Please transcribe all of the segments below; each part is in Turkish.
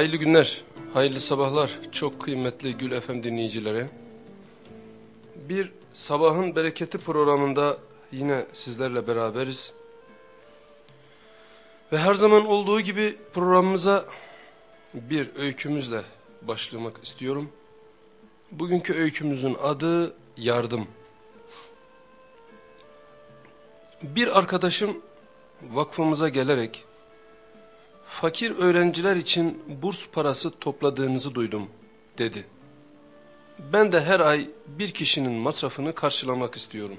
Hayırlı günler, hayırlı sabahlar çok kıymetli Gül FM dinleyicileri. Bir sabahın bereketi programında yine sizlerle beraberiz. Ve her zaman olduğu gibi programımıza bir öykümüzle başlamak istiyorum. Bugünkü öykümüzün adı yardım. Bir arkadaşım vakfımıza gelerek fakir öğrenciler için burs parası topladığınızı duydum dedi. Ben de her ay bir kişinin masrafını karşılamak istiyorum.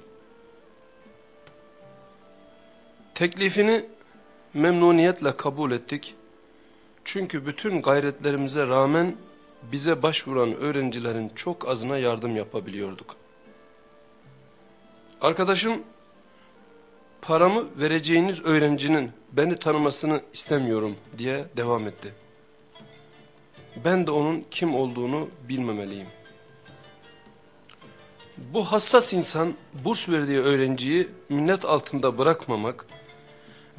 Teklifini memnuniyetle kabul ettik. Çünkü bütün gayretlerimize rağmen bize başvuran öğrencilerin çok azına yardım yapabiliyorduk. Arkadaşım paramı vereceğiniz öğrencinin beni tanımasını istemiyorum diye devam etti. Ben de onun kim olduğunu bilmemeliyim. Bu hassas insan burs verdiği öğrenciyi minnet altında bırakmamak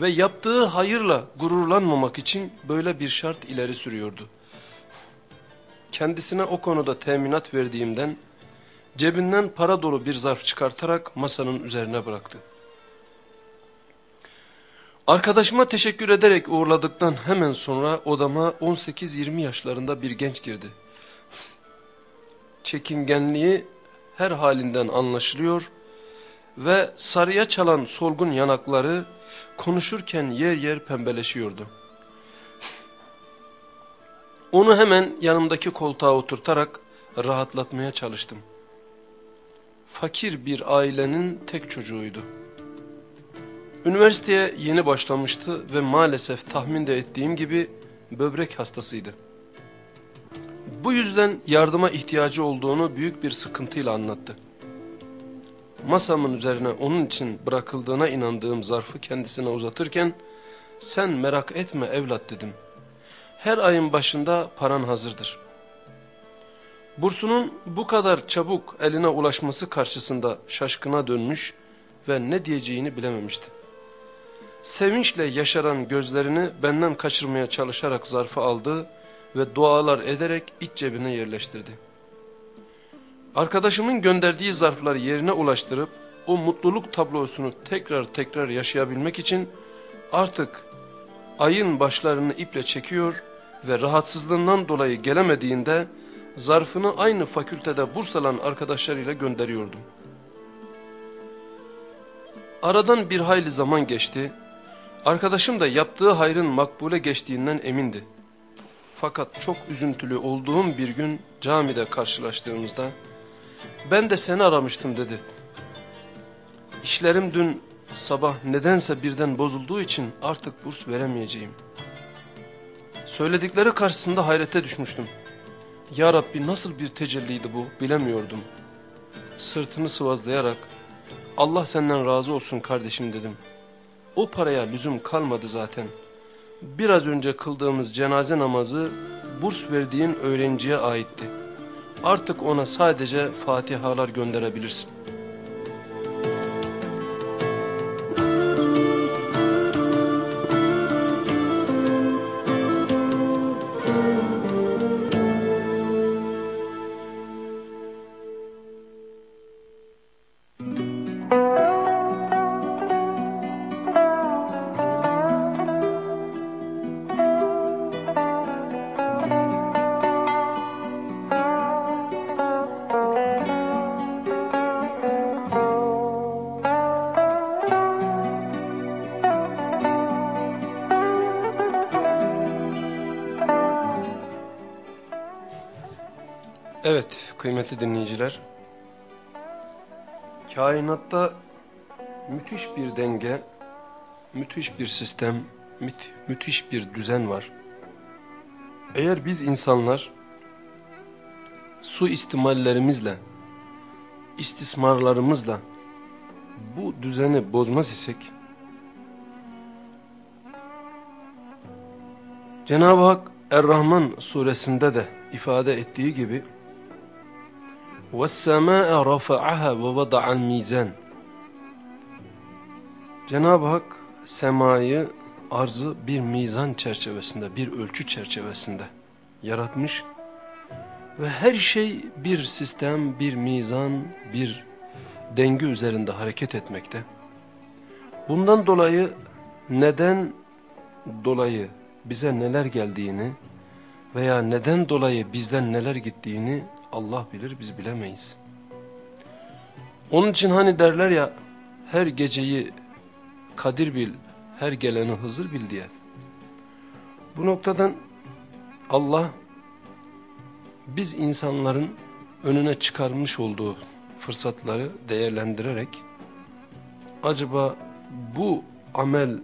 ve yaptığı hayırla gururlanmamak için böyle bir şart ileri sürüyordu. Kendisine o konuda teminat verdiğimden cebinden para dolu bir zarf çıkartarak masanın üzerine bıraktı. Arkadaşıma teşekkür ederek uğurladıktan hemen sonra odama 18-20 yaşlarında bir genç girdi. Çekingenliği her halinden anlaşılıyor ve sarıya çalan solgun yanakları konuşurken yer yer pembeleşiyordu. Onu hemen yanımdaki koltuğa oturtarak rahatlatmaya çalıştım. Fakir bir ailenin tek çocuğuydu. Üniversiteye yeni başlamıştı ve maalesef tahmin de ettiğim gibi böbrek hastasıydı. Bu yüzden yardıma ihtiyacı olduğunu büyük bir sıkıntıyla anlattı. Masamın üzerine onun için bırakıldığına inandığım zarfı kendisine uzatırken sen merak etme evlat dedim. Her ayın başında paran hazırdır. Bursunun bu kadar çabuk eline ulaşması karşısında şaşkına dönmüş ve ne diyeceğini bilememişti. Sevinçle yaşaran gözlerini benden kaçırmaya çalışarak zarfı aldı ve dualar ederek iç cebine yerleştirdi. Arkadaşımın gönderdiği zarfları yerine ulaştırıp o mutluluk tablosunu tekrar tekrar yaşayabilmek için artık ayın başlarını iple çekiyor ve rahatsızlığından dolayı gelemediğinde zarfını aynı fakültede burs alan arkadaşlarıyla gönderiyordum. Aradan bir hayli zaman geçti. Arkadaşım da yaptığı hayrın makbule geçtiğinden emindi. Fakat çok üzüntülü olduğum bir gün camide karşılaştığımızda ben de seni aramıştım dedi. İşlerim dün sabah nedense birden bozulduğu için artık burs veremeyeceğim. Söyledikleri karşısında hayrete düşmüştüm. Ya Rabbi nasıl bir tecelliydi bu bilemiyordum. Sırtını sıvazlayarak Allah senden razı olsun kardeşim dedim. O paraya lüzum kalmadı zaten. Biraz önce kıldığımız cenaze namazı burs verdiğin öğrenciye aitti. Artık ona sadece fatihalar gönderebilirsin. Kainatta müthiş bir denge, müthiş bir sistem, mü müthiş bir düzen var. Eğer biz insanlar su istimallerimizle, istismarlarımızla bu düzeni bozmaz isek, Cenab-ı Hak Er-Rahman suresinde de ifade ettiği gibi وَالسَّمَاءَ رَفَعَهَا وَوَضَعَ الْمِيزَانِ Cenab-ı Hak semayı, arzı bir mizan çerçevesinde, bir ölçü çerçevesinde yaratmış ve her şey bir sistem, bir mizan, bir denge üzerinde hareket etmekte. Bundan dolayı neden dolayı bize neler geldiğini veya neden dolayı bizden neler gittiğini Allah bilir biz bilemeyiz. Onun için hani derler ya her geceyi Kadir bil, her geleni Hızır bil diye. Bu noktadan Allah biz insanların önüne çıkarmış olduğu fırsatları değerlendirerek acaba bu amel,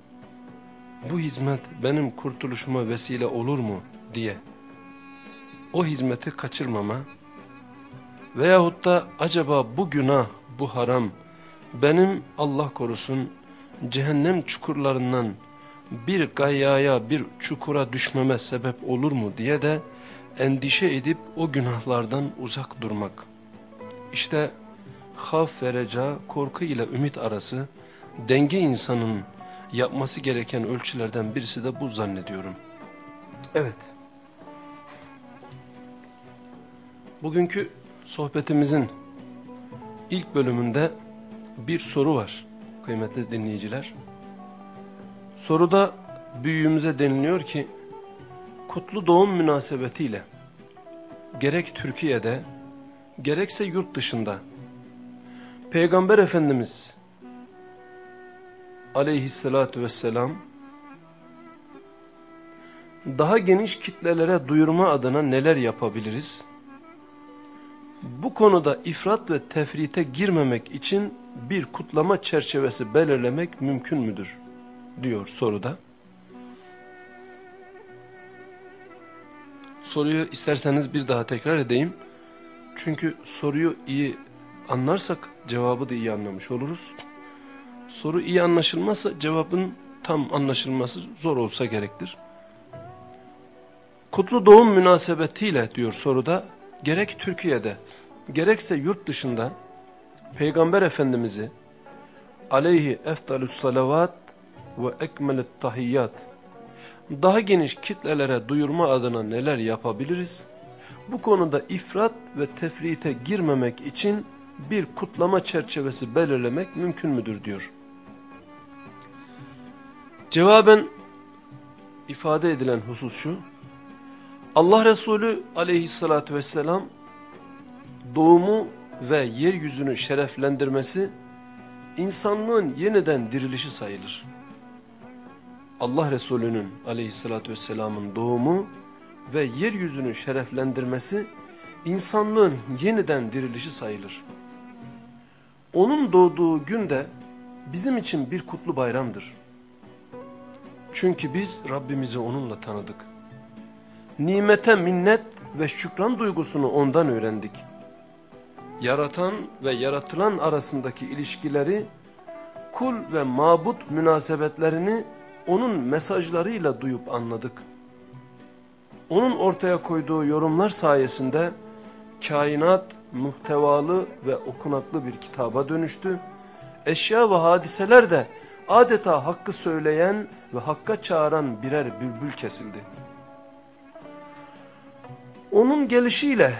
bu hizmet benim kurtuluşuma vesile olur mu diye o hizmeti kaçırmama veyahut da acaba bu günah, bu haram benim Allah korusun cehennem çukurlarından bir gayyaya, bir çukura düşmeme sebep olur mu diye de endişe edip o günahlardan uzak durmak. İşte haf ve reca, korku ile ümit arası denge insanın yapması gereken ölçülerden birisi de bu zannediyorum. Evet. Bugünkü sohbetimizin ilk bölümünde bir soru var kıymetli dinleyiciler. Soruda büyüğümüze deniliyor ki kutlu doğum münasebetiyle gerek Türkiye'de gerekse yurt dışında Peygamber Efendimiz aleyhissalatü vesselam daha geniş kitlelere duyurma adına neler yapabiliriz? Bu konuda ifrat ve tefrite girmemek için bir kutlama çerçevesi belirlemek mümkün müdür? diyor soruda. Soruyu isterseniz bir daha tekrar edeyim. Çünkü soruyu iyi anlarsak cevabı da iyi anlamış oluruz. Soru iyi anlaşılmazsa cevabın tam anlaşılması zor olsa gerektir. Kutlu doğum münasebetiyle diyor soruda gerek Türkiye'de gerekse yurt dışında Peygamber Efendimiz'i aleyhi eftalus salavat ve ekmelet tahiyyat daha geniş kitlelere duyurma adına neler yapabiliriz? Bu konuda ifrat ve tefrite girmemek için bir kutlama çerçevesi belirlemek mümkün müdür diyor. Cevaben ifade edilen husus şu. Allah Resulü aleyhissalatü vesselam doğumu ve yeryüzünü şereflendirmesi insanlığın yeniden dirilişi sayılır. Allah Resulü'nün aleyhissalatü vesselamın doğumu ve yeryüzünü şereflendirmesi insanlığın yeniden dirilişi sayılır. Onun doğduğu gün de bizim için bir kutlu bayramdır. Çünkü biz Rabbimizi onunla tanıdık. Nimete minnet ve şükran duygusunu ondan öğrendik. Yaratan ve yaratılan arasındaki ilişkileri, kul ve mabut münasebetlerini onun mesajlarıyla duyup anladık. Onun ortaya koyduğu yorumlar sayesinde kainat muhtevalı ve okunaklı bir kitaba dönüştü. Eşya ve hadiseler de adeta hakkı söyleyen ve hakka çağıran birer bülbül kesildi. Onun gelişiyle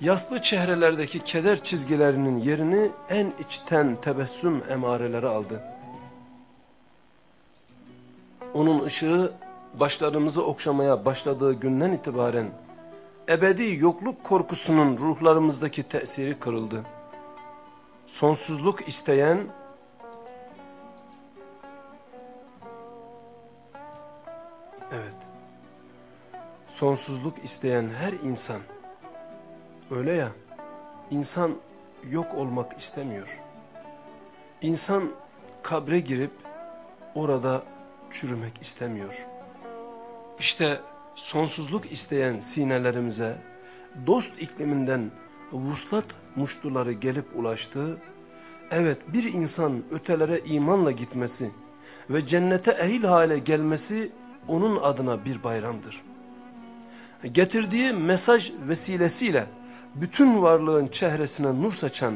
yaslı çehrelerdeki keder çizgilerinin yerini en içten tebessüm emareleri aldı. Onun ışığı başlarımızı okşamaya başladığı günden itibaren ebedi yokluk korkusunun ruhlarımızdaki tesiri kırıldı. Sonsuzluk isteyen, sonsuzluk isteyen her insan, öyle ya, insan yok olmak istemiyor. İnsan kabre girip orada çürümek istemiyor. İşte sonsuzluk isteyen sinelerimize dost ikliminden vuslat muştuları gelip ulaştı. Evet bir insan ötelere imanla gitmesi ve cennete ehil hale gelmesi onun adına bir bayramdır. Getirdiği mesaj vesilesiyle bütün varlığın çehresine nur saçan,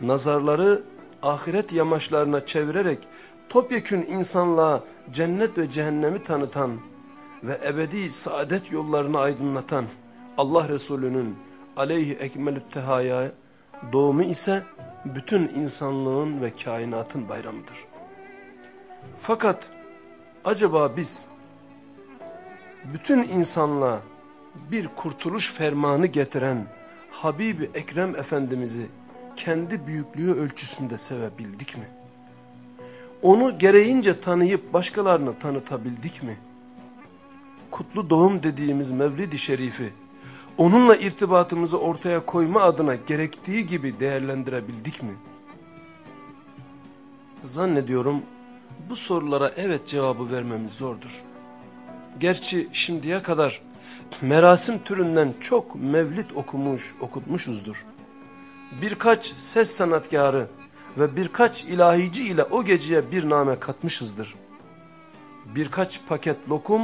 nazarları ahiret yamaçlarına çevirerek topyekün insanlığa cennet ve cehennemi tanıtan ve ebedi saadet yollarını aydınlatan Allah Resulü'nün aleyhi ekmelü't tehaya doğumu ise bütün insanlığın ve kainatın bayramıdır. Fakat acaba biz bütün insanlığa bir kurtuluş fermanı getiren Habibi Ekrem Efendimiz'i kendi büyüklüğü ölçüsünde sevebildik mi? Onu gereğince tanıyıp başkalarını tanıtabildik mi? Kutlu doğum dediğimiz Mevlid-i Şerif'i onunla irtibatımızı ortaya koyma adına gerektiği gibi değerlendirebildik mi? Zannediyorum bu sorulara evet cevabı vermemiz zordur. Gerçi şimdiye kadar merasim türünden çok mevlit okumuş, okutmuşuzdur. Birkaç ses sanatkarı ve birkaç ilahici ile o geceye bir name katmışızdır. Birkaç paket lokum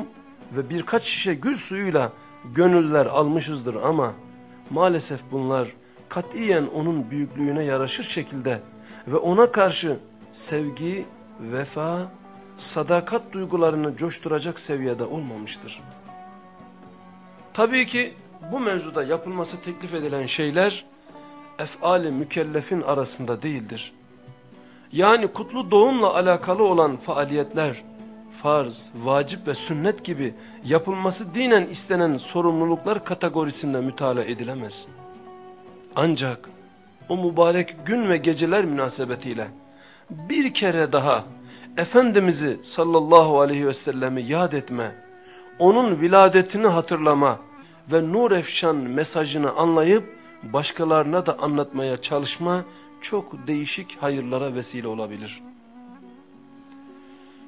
ve birkaç şişe gül suyuyla gönüller almışızdır ama maalesef bunlar katiyen onun büyüklüğüne yaraşır şekilde ve ona karşı sevgi, vefa, sadakat duygularını coşturacak seviyede olmamıştır. Tabii ki bu mevzuda yapılması teklif edilen şeyler efali mükellefin arasında değildir. Yani kutlu doğumla alakalı olan faaliyetler, farz, vacip ve sünnet gibi yapılması dinen istenen sorumluluklar kategorisinde mütalaa edilemez. Ancak o mübarek gün ve geceler münasebetiyle bir kere daha Efendimiz'i sallallahu aleyhi ve sellemi yad etme, onun viladetini hatırlama ve nur efşan mesajını anlayıp başkalarına da anlatmaya çalışma çok değişik hayırlara vesile olabilir.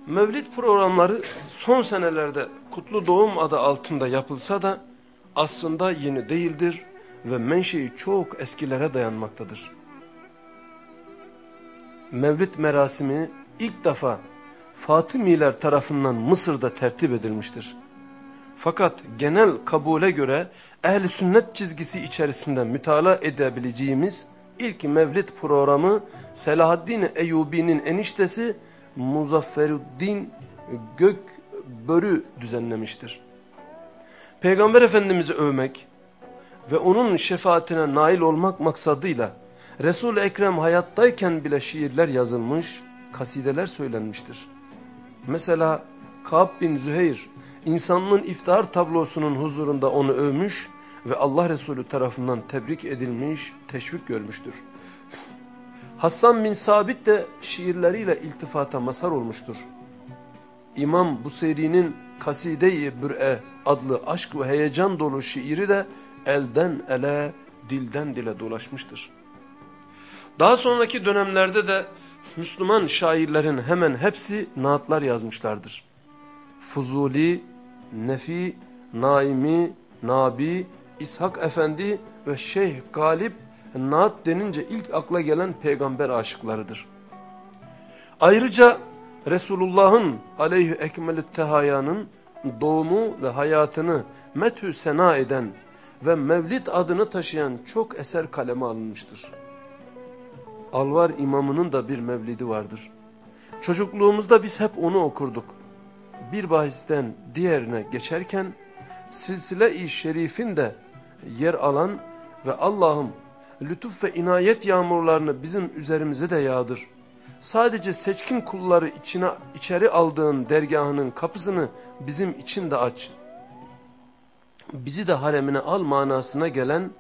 Mevlid programları son senelerde Kutlu Doğum adı altında yapılsa da aslında yeni değildir ve menşei çok eskilere dayanmaktadır. Mevlid merasimi ilk defa Fatımiler tarafından Mısır'da tertip edilmiştir. Fakat genel kabule göre ehli sünnet çizgisi içerisinde mütala edebileceğimiz ilk mevlid programı Selahaddin Eyyubi'nin eniştesi Muzafferuddin Gökbörü düzenlemiştir. Peygamber Efendimiz'i övmek ve onun şefaatine nail olmak maksadıyla Resul-i Ekrem hayattayken bile şiirler yazılmış, kasideler söylenmiştir. Mesela Kab bin Züheyr insanlığın iftihar tablosunun huzurunda onu övmüş ve Allah Resulü tarafından tebrik edilmiş, teşvik görmüştür. Hassan bin Sabit de şiirleriyle iltifata mazhar olmuştur. İmam Buseyri'nin Kaside-i Bür'e adlı aşk ve heyecan dolu şiiri de elden ele, dilden dile dolaşmıştır. Daha sonraki dönemlerde de Müslüman şairlerin hemen hepsi naatlar yazmışlardır. Fuzuli, Nefi, Naimi, Nabi, İshak Efendi ve Şeyh Galip Naat denince ilk akla gelen peygamber aşıklarıdır. Ayrıca Resulullah'ın aleyhü ekmelü tehayanın doğumu ve hayatını methü sena eden ve mevlid adını taşıyan çok eser kaleme alınmıştır. Alvar imamının da bir mevlidi vardır. Çocukluğumuzda biz hep onu okurduk. Bir bahisten diğerine geçerken silsile-i şerifin de yer alan ve Allah'ım lütuf ve inayet yağmurlarını bizim üzerimize de yağdır. Sadece seçkin kulları içine, içeri aldığın dergahının kapısını bizim için de aç. Bizi de haremine al manasına gelen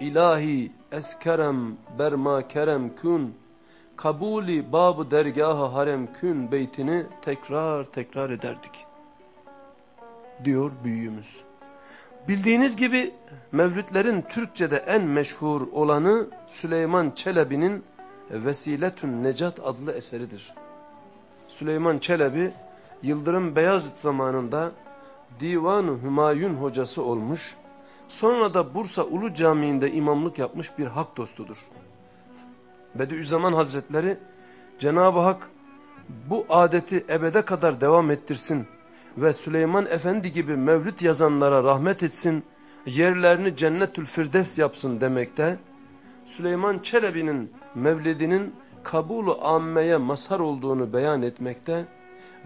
ilahi eskerem berma kerem kün kabuli babı dergahı harem kün beytini tekrar tekrar ederdik. Diyor büyüğümüz. Bildiğiniz gibi mevlütlerin Türkçe'de en meşhur olanı Süleyman Çelebi'nin Vesiletün Necat adlı eseridir. Süleyman Çelebi Yıldırım Beyazıt zamanında Divan-ı Hümayun hocası olmuş, sonra da Bursa Ulu Camii'nde imamlık yapmış bir hak dostudur. Bediüzzaman Hazretleri Cenab-ı Hak bu adeti ebede kadar devam ettirsin ve Süleyman Efendi gibi mevlüt yazanlara rahmet etsin, yerlerini cennetül firdevs yapsın demekte, Süleyman Çelebi'nin mevlidinin kabulu ammeye mazhar olduğunu beyan etmekte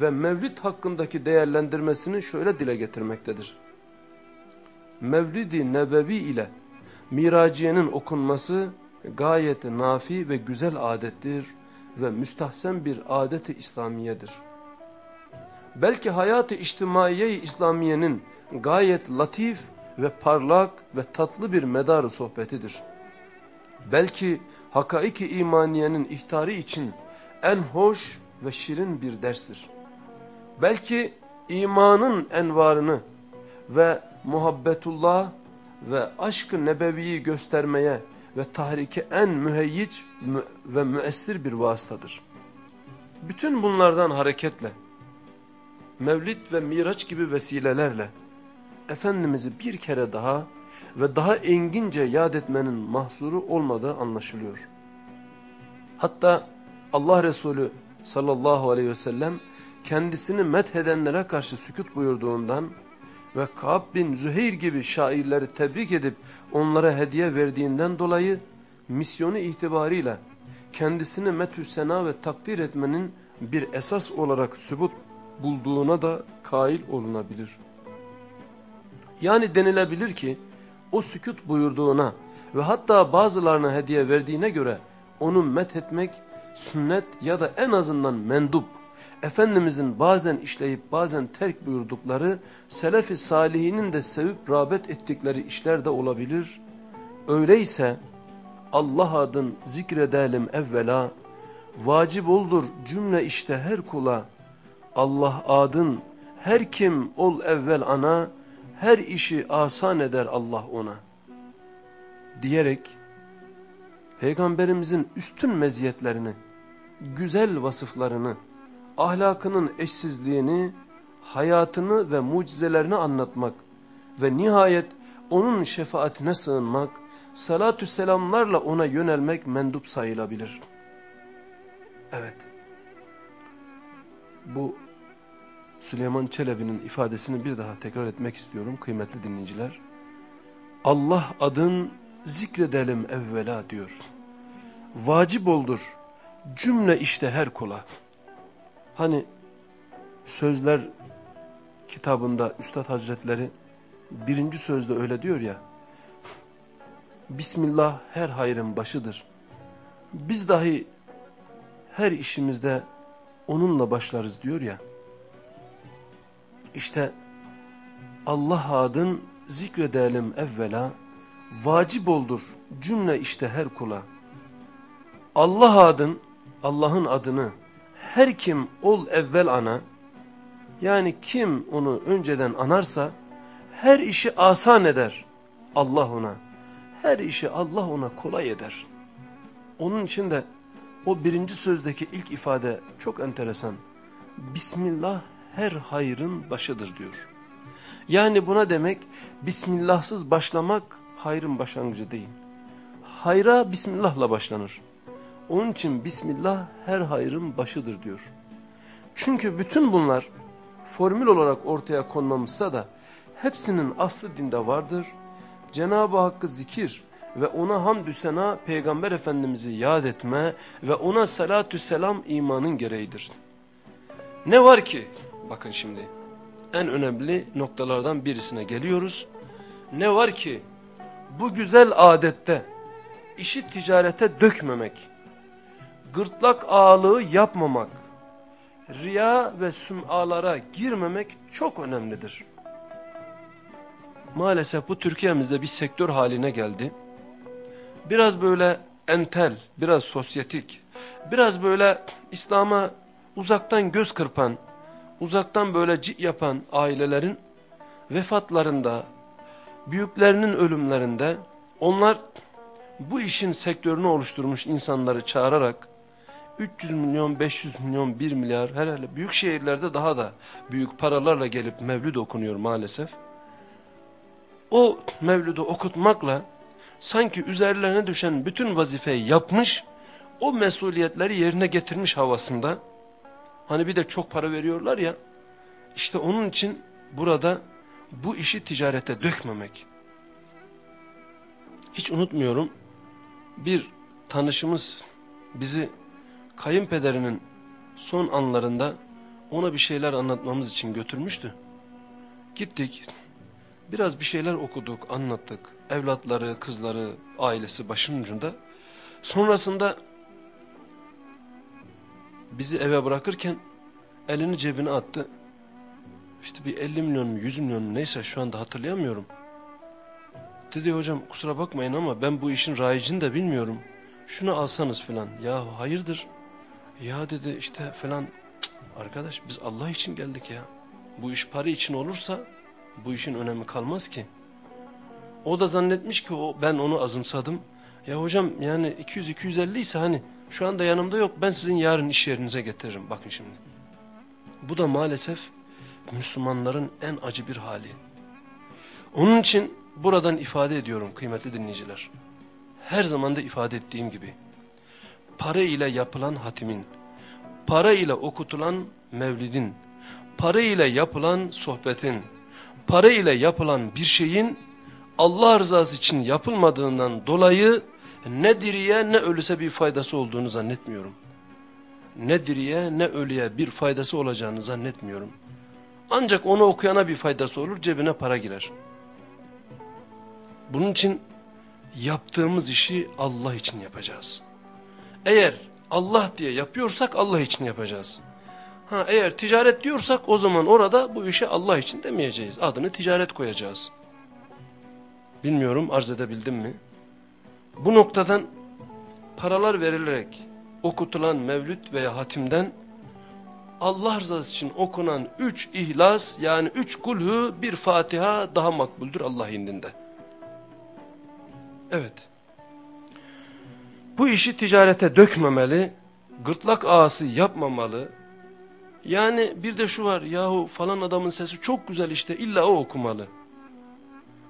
ve Mevlid hakkındaki değerlendirmesini şöyle dile getirmektedir. Mevlid-i Nebevi ile Miraciye'nin okunması gayet nafi ve güzel adettir ve müstahsen bir adeti İslamiyedir. Belki hayat-ı içtimaiye-i İslamiye'nin gayet latif ve parlak ve tatlı bir medarı sohbetidir. Belki hakaiki imaniyenin ihtarı için en hoş ve şirin bir derstir. Belki imanın envarını ve muhabbetullah ve aşkı nebeviyi göstermeye ve tahrike en müheyyic ve müessir bir vasıtadır. Bütün bunlardan hareketle, Mevlid ve Miraç gibi vesilelerle, Efendimiz'i bir kere daha ve daha engince yad etmenin mahsuru olmadığı anlaşılıyor. Hatta Allah Resulü sallallahu aleyhi ve sellem kendisini methedenlere karşı sükut buyurduğundan ve Ka'b bin Züheyr gibi şairleri tebrik edip onlara hediye verdiğinden dolayı misyonu itibarıyla kendisini methü sena ve takdir etmenin bir esas olarak sübut bulduğuna da kail olunabilir. Yani denilebilir ki o sükut buyurduğuna ve hatta bazılarına hediye verdiğine göre onu methetmek sünnet ya da en azından mendup Efendimizin bazen işleyip bazen terk buyurdukları, Selefi Salihinin de sevip rağbet ettikleri işler de olabilir. Öyleyse Allah adın zikredelim evvela, vacip oldur cümle işte her kula. Allah adın her kim ol evvel ana, her işi asan eder Allah ona. Diyerek, Peygamberimizin üstün meziyetlerini, güzel vasıflarını, ahlakının eşsizliğini, hayatını ve mucizelerini anlatmak ve nihayet onun şefaatine sığınmak, salatü selamlarla ona yönelmek mendup sayılabilir. Evet. Bu Süleyman Çelebi'nin ifadesini bir daha tekrar etmek istiyorum kıymetli dinleyiciler. Allah adın zikredelim evvela diyor. Vacip oldur cümle işte her kula. Hani sözler kitabında Üstad Hazretleri birinci sözde öyle diyor ya. Bismillah her hayrın başıdır. Biz dahi her işimizde onunla başlarız diyor ya. İşte Allah adın zikredelim evvela vacip oldur cümle işte her kula. Allah adın Allah'ın adını her kim ol evvel ana, yani kim onu önceden anarsa, her işi asan eder Allah ona. Her işi Allah ona kolay eder. Onun için de o birinci sözdeki ilk ifade çok enteresan. Bismillah her hayrın başıdır diyor. Yani buna demek Bismillahsız başlamak hayrın başlangıcı değil. Hayra Bismillah'la başlanır. Onun için Bismillah her hayrın başıdır diyor. Çünkü bütün bunlar formül olarak ortaya konmamışsa da hepsinin aslı dinde vardır. Cenab-ı Hakk'ı zikir ve ona hamdü sena Peygamber Efendimiz'i yad etme ve ona salatü selam imanın gereğidir. Ne var ki bakın şimdi en önemli noktalardan birisine geliyoruz. Ne var ki bu güzel adette işi ticarete dökmemek gırtlak ağalığı yapmamak, riya ve sümalara girmemek çok önemlidir. Maalesef bu Türkiye'mizde bir sektör haline geldi. Biraz böyle entel, biraz sosyetik, biraz böyle İslam'a uzaktan göz kırpan, uzaktan böyle cik yapan ailelerin vefatlarında, büyüklerinin ölümlerinde onlar bu işin sektörünü oluşturmuş insanları çağırarak 300 milyon, 500 milyon, 1 milyar herhalde büyük şehirlerde daha da büyük paralarla gelip mevlüd okunuyor maalesef. O mevlüdü okutmakla sanki üzerlerine düşen bütün vazifeyi yapmış, o mesuliyetleri yerine getirmiş havasında. Hani bir de çok para veriyorlar ya, işte onun için burada bu işi ticarete dökmemek. Hiç unutmuyorum, bir tanışımız bizi kayınpederinin son anlarında ona bir şeyler anlatmamız için götürmüştü. Gittik. Biraz bir şeyler okuduk, anlattık. Evlatları, kızları, ailesi başın ucunda. Sonrasında bizi eve bırakırken elini cebine attı. İşte bir 50 milyon mu 100 milyon mu neyse şu anda hatırlayamıyorum. Dedi hocam kusura bakmayın ama ben bu işin rayicini de bilmiyorum. Şunu alsanız falan. Ya hayırdır? Ya dedi işte falan. Arkadaş biz Allah için geldik ya. Bu iş para için olursa bu işin önemi kalmaz ki. O da zannetmiş ki o, ben onu azımsadım. Ya hocam yani 200-250 ise hani şu anda yanımda yok ben sizin yarın iş yerinize getiririm. Bakın şimdi. Bu da maalesef Müslümanların en acı bir hali. Onun için buradan ifade ediyorum kıymetli dinleyiciler. Her zaman da ifade ettiğim gibi. Para ile yapılan hatimin, para ile okutulan mevlidin, para ile yapılan sohbetin, para ile yapılan bir şeyin Allah rızası için yapılmadığından dolayı ne diriye ne ölüse bir faydası olduğunu zannetmiyorum. Ne diriye ne ölüye bir faydası olacağını zannetmiyorum. Ancak onu okuyana bir faydası olur cebine para girer. Bunun için yaptığımız işi Allah için yapacağız. Eğer Allah diye yapıyorsak Allah için yapacağız. Ha, eğer ticaret diyorsak o zaman orada bu işe Allah için demeyeceğiz. Adını ticaret koyacağız. Bilmiyorum arz edebildim mi? Bu noktadan paralar verilerek okutulan mevlüt veya hatimden Allah rızası için okunan üç ihlas yani üç kulhu bir Fatiha daha makbuldür Allah indinde. Evet. Bu işi ticarete dökmemeli, gırtlak ağası yapmamalı. Yani bir de şu var yahu falan adamın sesi çok güzel işte illa o okumalı.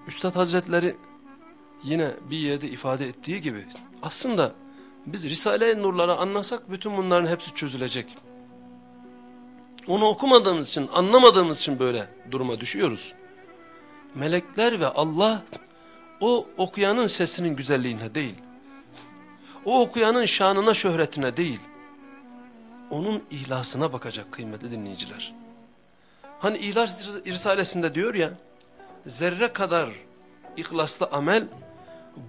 Üstad Hazretleri yine bir yerde ifade ettiği gibi aslında biz Risale-i Nurları anlasak bütün bunların hepsi çözülecek. Onu okumadığımız için, anlamadığımız için böyle duruma düşüyoruz. Melekler ve Allah o okuyanın sesinin güzelliğine değil, o okuyanın şanına, şöhretine değil, onun ihlasına bakacak kıymetli dinleyiciler. Hani İhlas Risalesinde diyor ya, zerre kadar ihlaslı amel,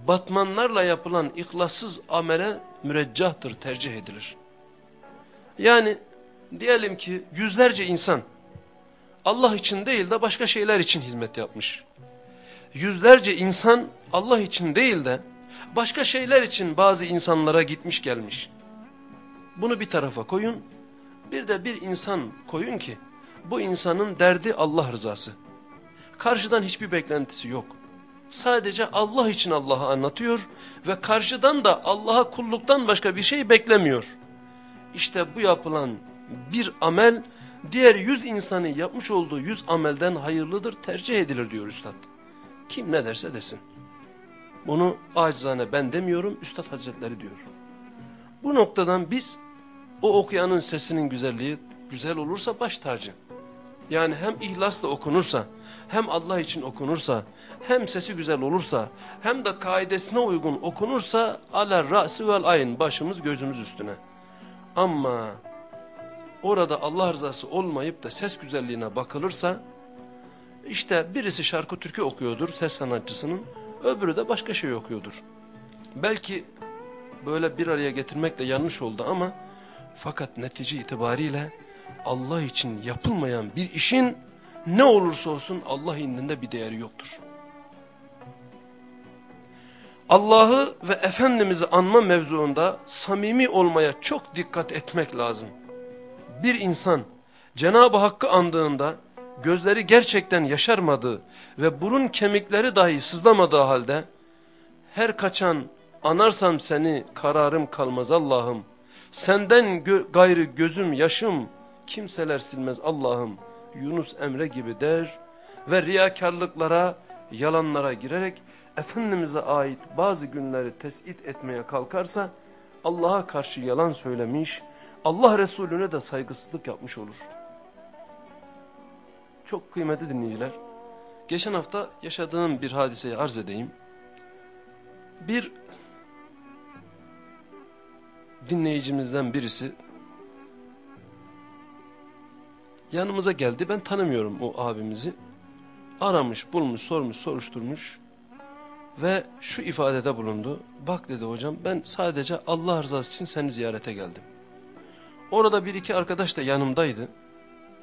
batmanlarla yapılan ihlassız amele müreccahtır, tercih edilir. Yani diyelim ki yüzlerce insan Allah için değil de başka şeyler için hizmet yapmış. Yüzlerce insan Allah için değil de başka şeyler için bazı insanlara gitmiş gelmiş. Bunu bir tarafa koyun. Bir de bir insan koyun ki bu insanın derdi Allah rızası. Karşıdan hiçbir beklentisi yok. Sadece Allah için Allah'ı anlatıyor ve karşıdan da Allah'a kulluktan başka bir şey beklemiyor. İşte bu yapılan bir amel diğer yüz insanın yapmış olduğu yüz amelden hayırlıdır, tercih edilir diyor Üstad. Kim ne derse desin. Bunu acizane ben demiyorum, Üstad Hazretleri diyor. Bu noktadan biz o okuyanın sesinin güzelliği güzel olursa baş tacı. Yani hem ihlasla okunursa, hem Allah için okunursa, hem sesi güzel olursa, hem de kaidesine uygun okunursa ala ra'si vel ayn başımız gözümüz üstüne. Ama orada Allah rızası olmayıp da ses güzelliğine bakılırsa işte birisi şarkı türkü okuyordur ses sanatçısının öbürü de başka şey okuyordur. Belki böyle bir araya getirmek de yanlış oldu ama fakat netice itibariyle Allah için yapılmayan bir işin ne olursa olsun Allah indinde bir değeri yoktur. Allah'ı ve Efendimiz'i anma mevzuunda samimi olmaya çok dikkat etmek lazım. Bir insan Cenab-ı Hakk'ı andığında gözleri gerçekten yaşarmadığı ve burun kemikleri dahi sızlamadığı halde her kaçan anarsam seni kararım kalmaz Allah'ım. Senden gö gayrı gözüm yaşım kimseler silmez Allah'ım. Yunus Emre gibi der ve riyakarlıklara yalanlara girerek Efendimiz'e ait bazı günleri tespit etmeye kalkarsa Allah'a karşı yalan söylemiş, Allah Resulüne de saygısızlık yapmış olur. Çok kıymetli dinleyiciler, geçen hafta yaşadığım bir hadiseyi arz edeyim. Bir dinleyicimizden birisi yanımıza geldi. Ben tanımıyorum o abimizi. Aramış, bulmuş, sormuş, soruşturmuş. Ve şu ifadede bulundu. Bak dedi hocam ben sadece Allah rızası için seni ziyarete geldim. Orada bir iki arkadaş da yanımdaydı.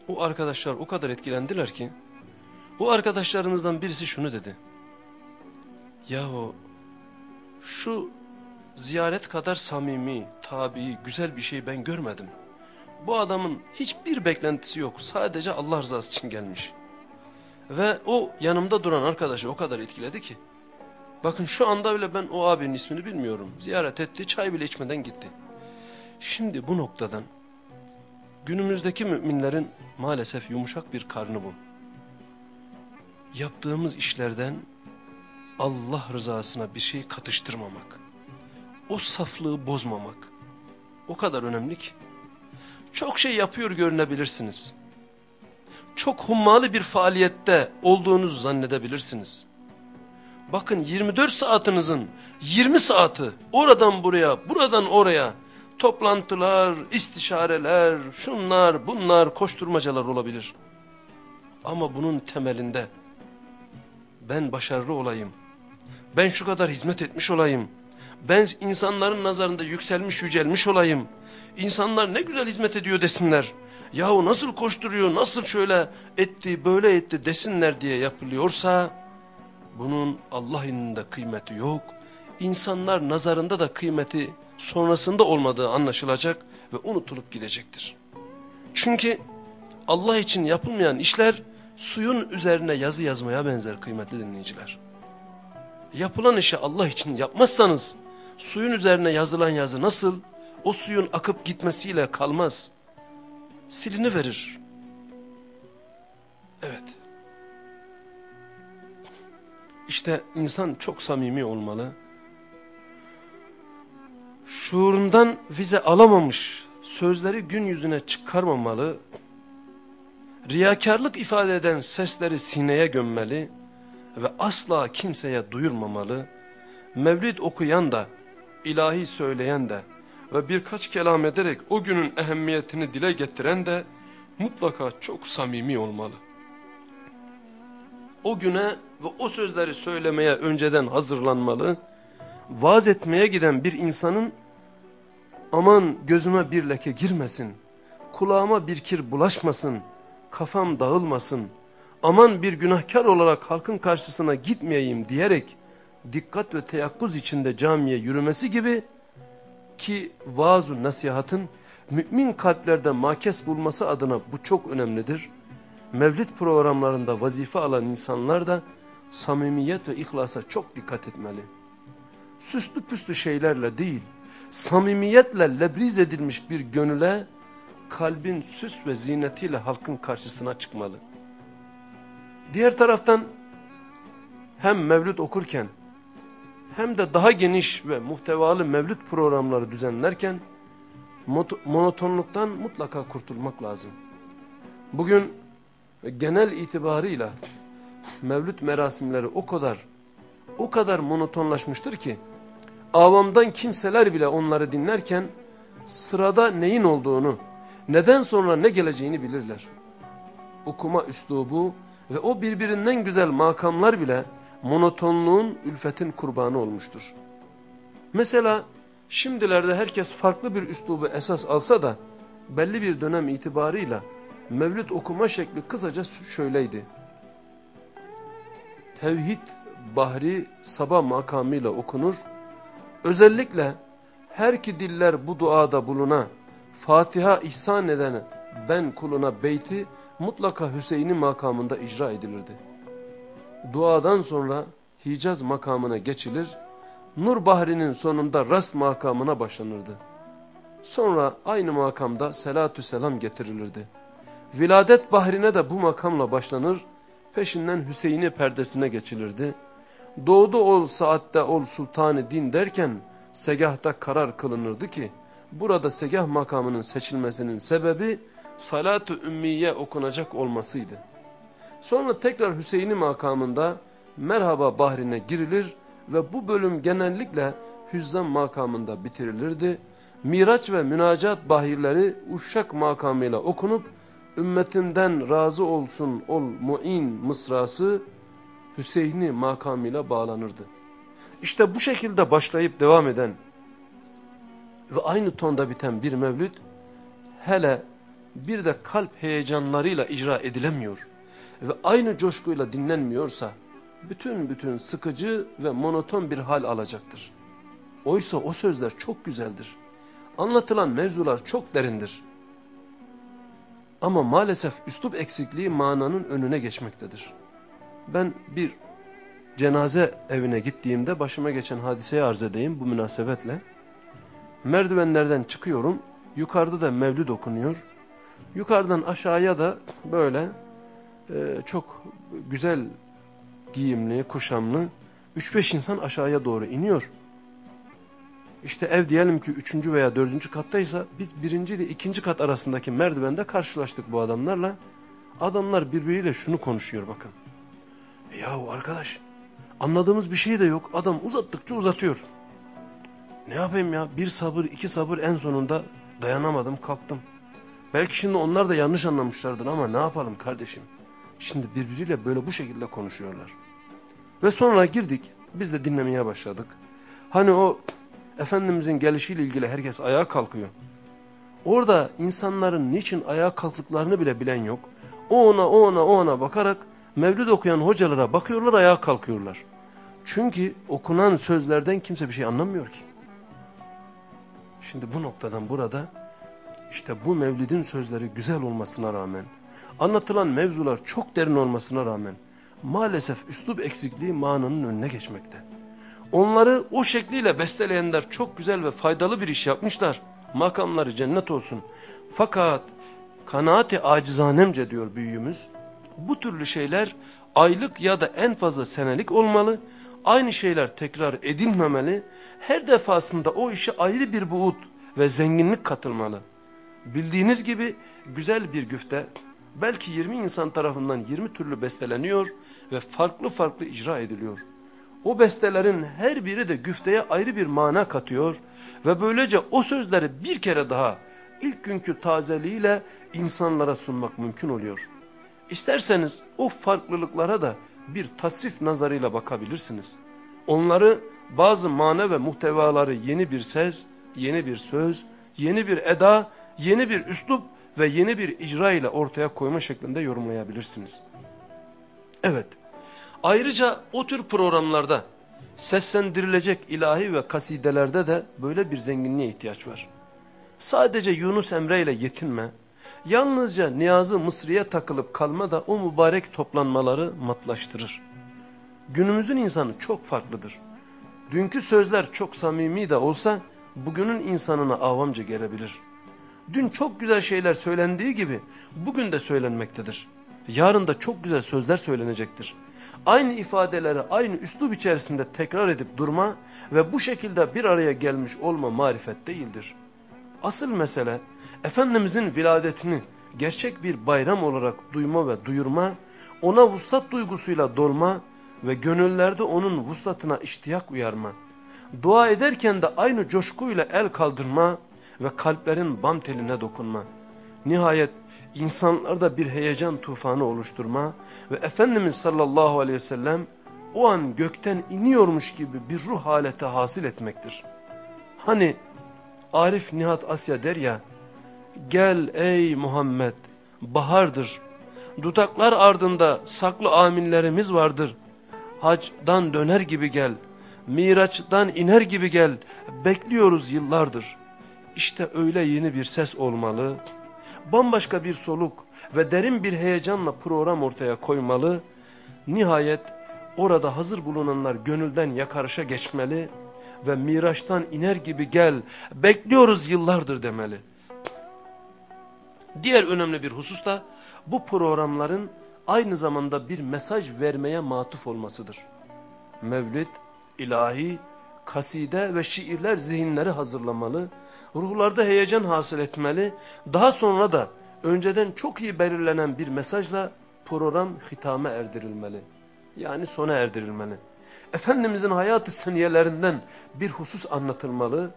O arkadaşlar o kadar etkilendiler ki. Bu arkadaşlarımızdan birisi şunu dedi. Yahu şu ziyaret kadar samimi, tabi, güzel bir şey ben görmedim. Bu adamın hiçbir beklentisi yok. Sadece Allah rızası için gelmiş. Ve o yanımda duran arkadaşı o kadar etkiledi ki. Bakın şu anda bile ben o abinin ismini bilmiyorum. Ziyaret etti, çay bile içmeden gitti. Şimdi bu noktadan günümüzdeki müminlerin maalesef yumuşak bir karnı bu. Yaptığımız işlerden Allah rızasına bir şey katıştırmamak. O saflığı bozmamak. O kadar önemli ki. Çok şey yapıyor görünebilirsiniz. Çok hummalı bir faaliyette olduğunuzu zannedebilirsiniz. Bakın 24 saatinizin 20 saati oradan buraya, buradan oraya toplantılar, istişareler, şunlar, bunlar, koşturmacalar olabilir. Ama bunun temelinde ben başarılı olayım, ben şu kadar hizmet etmiş olayım, ben insanların nazarında yükselmiş, yücelmiş olayım, insanlar ne güzel hizmet ediyor desinler, yahu nasıl koşturuyor, nasıl şöyle etti, böyle etti desinler diye yapılıyorsa, bunun Allah ininde kıymeti yok. İnsanlar nazarında da kıymeti sonrasında olmadığı anlaşılacak ve unutulup gidecektir. Çünkü Allah için yapılmayan işler suyun üzerine yazı yazmaya benzer kıymetli dinleyiciler. Yapılan işi Allah için yapmazsanız suyun üzerine yazılan yazı nasıl o suyun akıp gitmesiyle kalmaz. Silini verir. Evet. İşte insan çok samimi olmalı. Şuurundan vize alamamış, sözleri gün yüzüne çıkarmamalı. Riyakarlık ifade eden sesleri sineye gömmeli ve asla kimseye duyurmamalı. Mevlid okuyan da, ilahi söyleyen de ve birkaç kelam ederek o günün ehemmiyetini dile getiren de mutlaka çok samimi olmalı. O güne ve o sözleri söylemeye önceden hazırlanmalı. Vaaz etmeye giden bir insanın aman gözüme bir leke girmesin, kulağıma bir kir bulaşmasın, kafam dağılmasın, aman bir günahkar olarak halkın karşısına gitmeyeyim diyerek dikkat ve teyakkuz içinde camiye yürümesi gibi ki vaaz nasihatın mümin kalplerde makes bulması adına bu çok önemlidir. Mevlid programlarında vazife alan insanlar da samimiyet ve ihlasa çok dikkat etmeli. Süslü püslü şeylerle değil, samimiyetle lebriz edilmiş bir gönüle, kalbin süs ve zinetiyle halkın karşısına çıkmalı. Diğer taraftan hem mevlüt okurken hem de daha geniş ve muhtevalı mevlüt programları düzenlerken monotonluktan mutlaka kurtulmak lazım. Bugün genel itibarıyla mevlüt merasimleri o kadar o kadar monotonlaşmıştır ki avamdan kimseler bile onları dinlerken sırada neyin olduğunu, neden sonra ne geleceğini bilirler. Okuma üslubu ve o birbirinden güzel makamlar bile monotonluğun, ülfetin kurbanı olmuştur. Mesela şimdilerde herkes farklı bir üslubu esas alsa da belli bir dönem itibarıyla mevlüt okuma şekli kısaca şöyleydi. Tevhid bahri sabah makamıyla okunur. Özellikle her ki diller bu duada buluna, Fatiha ihsan eden ben kuluna beyti mutlaka Hüseyin'in makamında icra edilirdi. Duadan sonra Hicaz makamına geçilir, Nur Bahri'nin sonunda Rast makamına başlanırdı. Sonra aynı makamda selatü selam getirilirdi. Viladet Bahri'ne de bu makamla başlanır, peşinden Hüseyin'i perdesine geçilirdi. Doğdu ol saatte ol sultanı din derken segahta karar kılınırdı ki burada segah makamının seçilmesinin sebebi salat-ı ümmiye okunacak olmasıydı. Sonra tekrar Hüseyin'i makamında merhaba bahrine girilir ve bu bölüm genellikle hüzzam makamında bitirilirdi. Miraç ve münacat bahirleri uşak makamıyla okunup ümmetimden razı olsun ol mu'in mısrası Hüseyin'i makamıyla bağlanırdı. İşte bu şekilde başlayıp devam eden ve aynı tonda biten bir mevlüt hele bir de kalp heyecanlarıyla icra edilemiyor ve aynı coşkuyla dinlenmiyorsa bütün bütün sıkıcı ve monoton bir hal alacaktır. Oysa o sözler çok güzeldir. Anlatılan mevzular çok derindir. Ama maalesef üslup eksikliği mananın önüne geçmektedir. Ben bir cenaze evine gittiğimde başıma geçen hadiseyi arz edeyim bu münasebetle. Merdivenlerden çıkıyorum. Yukarıda da mevlid okunuyor. Yukarıdan aşağıya da böyle e, çok güzel giyimli, kuşamlı 3-5 insan aşağıya doğru iniyor. İşte ev diyelim ki üçüncü veya dördüncü kattaysa biz birinci ile ikinci kat arasındaki merdivende karşılaştık bu adamlarla. Adamlar birbiriyle şunu konuşuyor bakın. Yahu arkadaş anladığımız bir şey de yok. Adam uzattıkça uzatıyor. Ne yapayım ya bir sabır iki sabır en sonunda dayanamadım kalktım. Belki şimdi onlar da yanlış anlamışlardır ama ne yapalım kardeşim. Şimdi birbiriyle böyle bu şekilde konuşuyorlar. Ve sonra girdik biz de dinlemeye başladık. Hani o Efendimizin gelişiyle ilgili herkes ayağa kalkıyor. Orada insanların niçin ayağa kalktıklarını bile bilen yok. O ona o ona o ona bakarak mevlid okuyan hocalara bakıyorlar ayağa kalkıyorlar. Çünkü okunan sözlerden kimse bir şey anlamıyor ki. Şimdi bu noktadan burada işte bu mevlidin sözleri güzel olmasına rağmen anlatılan mevzular çok derin olmasına rağmen maalesef üslup eksikliği mananın önüne geçmekte. Onları o şekliyle besteleyenler çok güzel ve faydalı bir iş yapmışlar. Makamları cennet olsun. Fakat kanaati acizanemce diyor büyüğümüz. Bu türlü şeyler aylık ya da en fazla senelik olmalı. Aynı şeyler tekrar edilmemeli. Her defasında o işe ayrı bir buğut ve zenginlik katılmalı. Bildiğiniz gibi güzel bir güfte belki 20 insan tarafından 20 türlü besteleniyor ve farklı farklı icra ediliyor. O bestelerin her biri de güfteye ayrı bir mana katıyor ve böylece o sözleri bir kere daha ilk günkü tazeliğiyle insanlara sunmak mümkün oluyor. İsterseniz o farklılıklara da bir tasrif nazarıyla bakabilirsiniz. Onları bazı mana ve muhtevaları yeni bir ses, yeni bir söz, yeni bir eda, yeni bir üslup ve yeni bir icra ile ortaya koyma şeklinde yorumlayabilirsiniz. Evet, ayrıca o tür programlarda seslendirilecek ilahi ve kasidelerde de böyle bir zenginliğe ihtiyaç var. Sadece Yunus Emre ile yetinme, yalnızca Niyazı Mısri'ye takılıp kalma da o mübarek toplanmaları matlaştırır. Günümüzün insanı çok farklıdır. Dünkü sözler çok samimi de olsa bugünün insanına avamca gelebilir. Dün çok güzel şeyler söylendiği gibi bugün de söylenmektedir. Yarın da çok güzel sözler söylenecektir. Aynı ifadeleri aynı üslub içerisinde tekrar edip durma ve bu şekilde bir araya gelmiş olma marifet değildir. Asıl mesele Efendimizin viladetini gerçek bir bayram olarak duyma ve duyurma, ona vuslat duygusuyla dolma ve gönüllerde onun vuslatına iştiyak uyarma. Dua ederken de aynı coşkuyla el kaldırma ve kalplerin bam teline dokunma. Nihayet insanlarda bir heyecan tufanı oluşturma ve Efendimiz sallallahu aleyhi ve sellem o an gökten iniyormuş gibi bir ruh halete hasıl etmektir. Hani Arif Nihat Asya der ya, gel ey Muhammed bahardır, dudaklar ardında saklı aminlerimiz vardır, hacdan döner gibi gel, miraçtan iner gibi gel, bekliyoruz yıllardır. İşte öyle yeni bir ses olmalı, bambaşka bir soluk ve derin bir heyecanla program ortaya koymalı. Nihayet orada hazır bulunanlar gönülden yakarışa geçmeli ve Miraç'tan iner gibi gel bekliyoruz yıllardır demeli. Diğer önemli bir husus da bu programların aynı zamanda bir mesaj vermeye matuf olmasıdır. Mevlid, ilahi, kaside ve şiirler zihinleri hazırlamalı ruhlarda heyecan hasıl etmeli. Daha sonra da önceden çok iyi belirlenen bir mesajla program hitame erdirilmeli. Yani sona erdirilmeli. Efendimizin hayatı seniyelerinden bir husus anlatılmalı.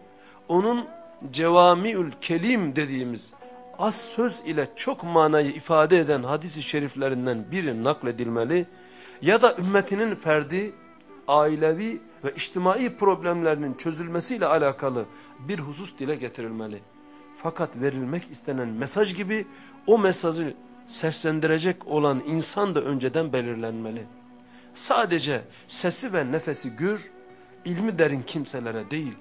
Onun cevamiül kelim dediğimiz az söz ile çok manayı ifade eden hadisi şeriflerinden biri nakledilmeli ya da ümmetinin ferdi, ailevi ve içtimai problemlerinin çözülmesiyle alakalı bir husus dile getirilmeli. Fakat verilmek istenen mesaj gibi o mesajı seslendirecek olan insan da önceden belirlenmeli. Sadece sesi ve nefesi gür, ilmi derin kimselere değil,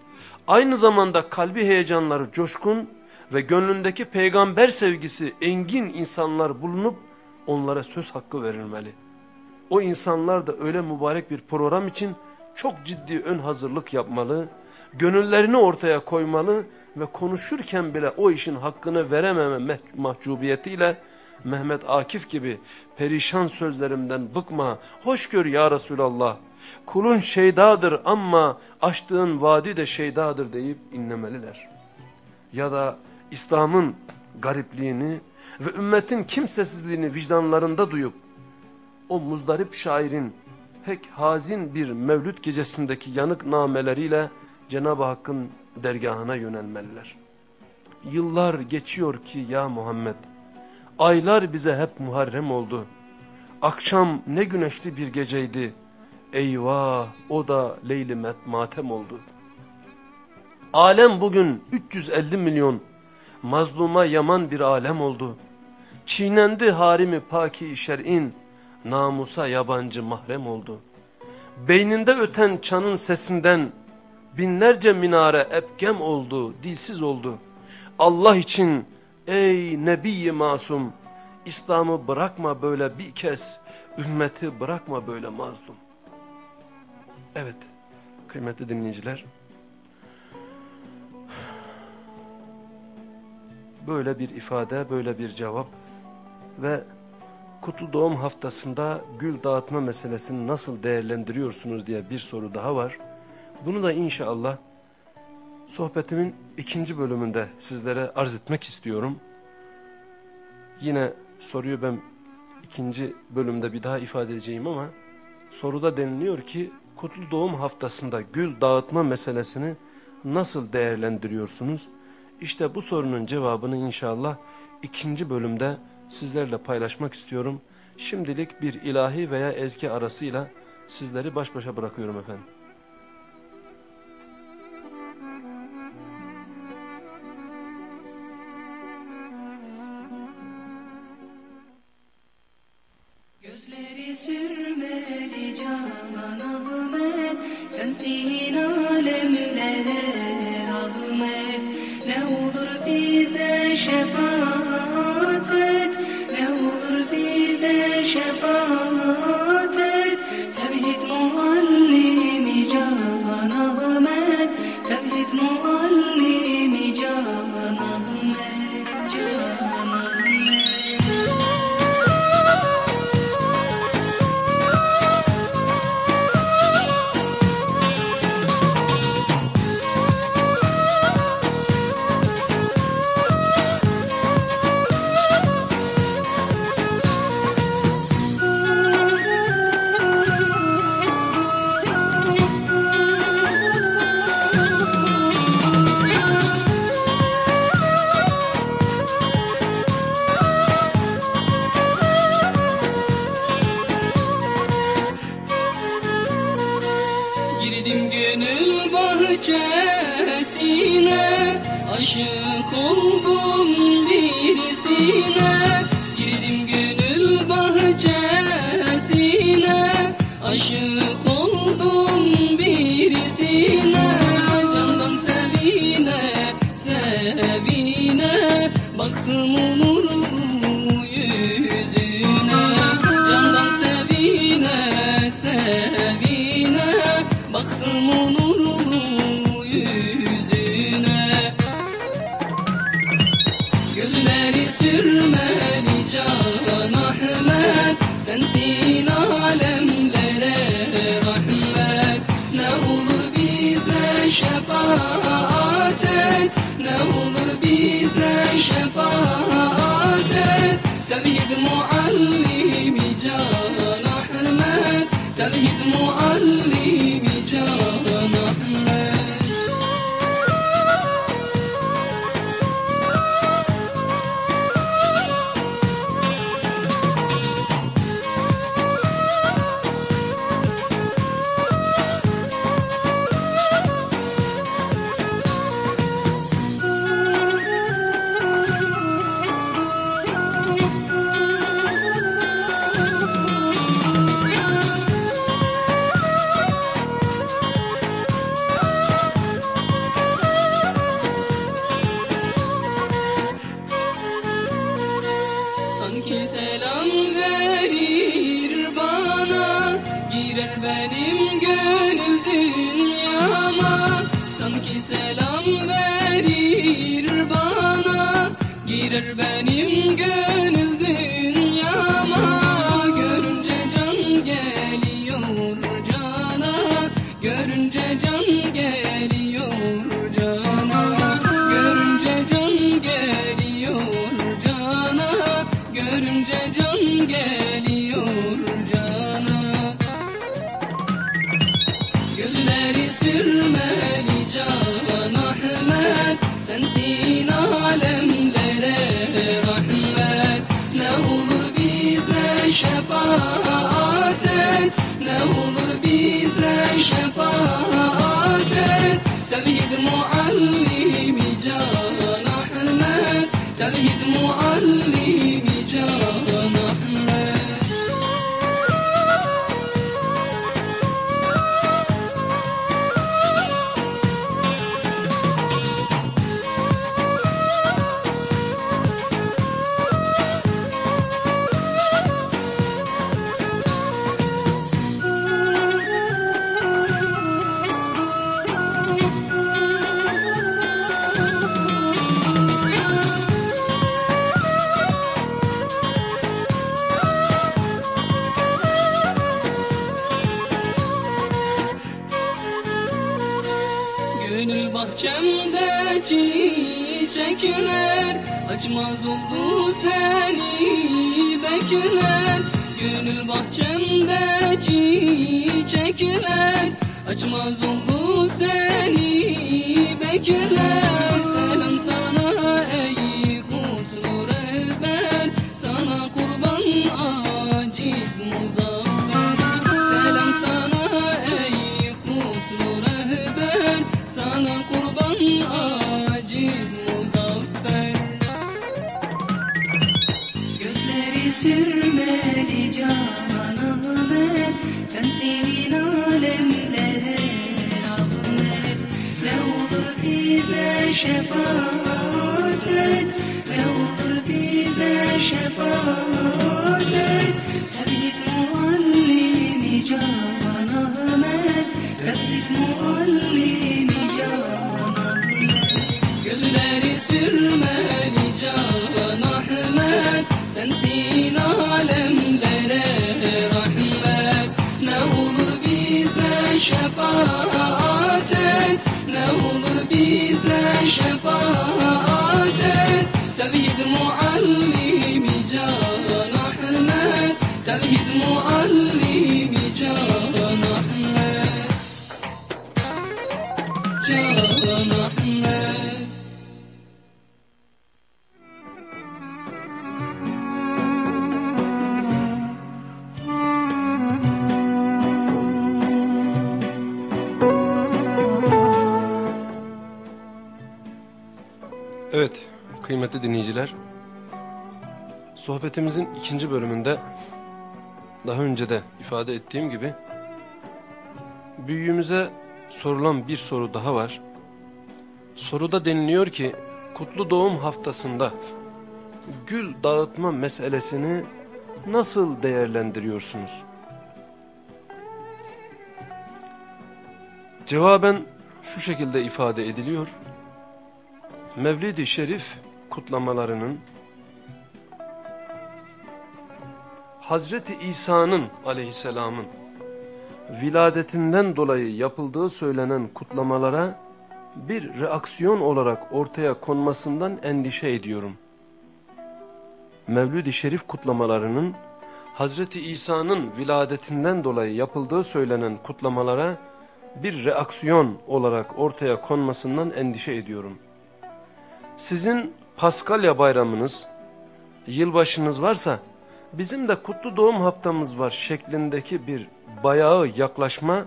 aynı zamanda kalbi heyecanları coşkun ve gönlündeki peygamber sevgisi engin insanlar bulunup onlara söz hakkı verilmeli. O insanlar da öyle mübarek bir program için çok ciddi ön hazırlık yapmalı, gönüllerini ortaya koymalı ve konuşurken bile o işin hakkını verememe mahcubiyetiyle Mehmet Akif gibi perişan sözlerimden bıkma, hoş gör ya Resulallah. Kulun şeydadır ama açtığın vadi de şeydadır deyip inlemeliler. Ya da İslam'ın garipliğini ve ümmetin kimsesizliğini vicdanlarında duyup o muzdarip şairin pek hazin bir mevlüt gecesindeki yanık nameleriyle Cenab-ı Hakk'ın dergahına yönelmeliler. Yıllar geçiyor ki ya Muhammed, aylar bize hep muharrem oldu. Akşam ne güneşli bir geceydi, eyvah o da leyli matem oldu. Alem bugün 350 milyon, mazluma yaman bir alem oldu. Çiğnendi harimi paki şer'in, namusa yabancı mahrem oldu. Beyninde öten çanın sesinden binlerce minare epgem oldu, dilsiz oldu. Allah için ey Nebi masum, İslam'ı bırakma böyle bir kez, ümmeti bırakma böyle mazlum. Evet, kıymetli dinleyiciler, böyle bir ifade, böyle bir cevap ve Kutlu Doğum Haftası'nda gül dağıtma meselesini nasıl değerlendiriyorsunuz diye bir soru daha var. Bunu da inşallah sohbetimin ikinci bölümünde sizlere arz etmek istiyorum. Yine soruyu ben ikinci bölümde bir daha ifade edeceğim ama soruda deniliyor ki Kutlu Doğum Haftası'nda gül dağıtma meselesini nasıl değerlendiriyorsunuz? İşte bu sorunun cevabını inşallah ikinci bölümde sizlerle paylaşmak istiyorum. Şimdilik bir ilahi veya ezgi arasıyla sizleri baş başa bırakıyorum efendim. Gönül bahçesine Aşık oldum birisine. Girdim gönül bahçesine Aşık oldum selam verir bana. Girer benim seni bekler daha önce de ifade ettiğim gibi büyüğümüze sorulan bir soru daha var. Soruda deniliyor ki kutlu doğum haftasında gül dağıtma meselesini nasıl değerlendiriyorsunuz? Cevaben şu şekilde ifade ediliyor. Mevlid-i Şerif kutlamalarının Hazreti İsa'nın aleyhisselamın viladetinden dolayı yapıldığı söylenen kutlamalara bir reaksiyon olarak ortaya konmasından endişe ediyorum. Mevlid-i Şerif kutlamalarının Hazreti İsa'nın viladetinden dolayı yapıldığı söylenen kutlamalara bir reaksiyon olarak ortaya konmasından endişe ediyorum. Sizin Paskalya bayramınız, yılbaşınız varsa bizim de kutlu doğum haftamız var şeklindeki bir bayağı yaklaşma,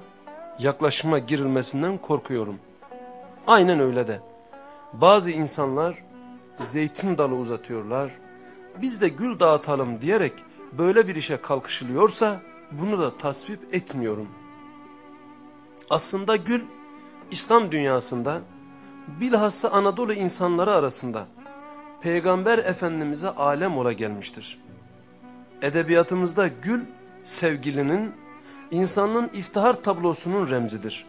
yaklaşıma girilmesinden korkuyorum. Aynen öyle de. Bazı insanlar zeytin dalı uzatıyorlar. Biz de gül dağıtalım diyerek böyle bir işe kalkışılıyorsa bunu da tasvip etmiyorum. Aslında gül İslam dünyasında bilhassa Anadolu insanları arasında Peygamber Efendimiz'e alem ola gelmiştir. Edebiyatımızda gül sevgilinin insanın iftihar tablosunun remzidir.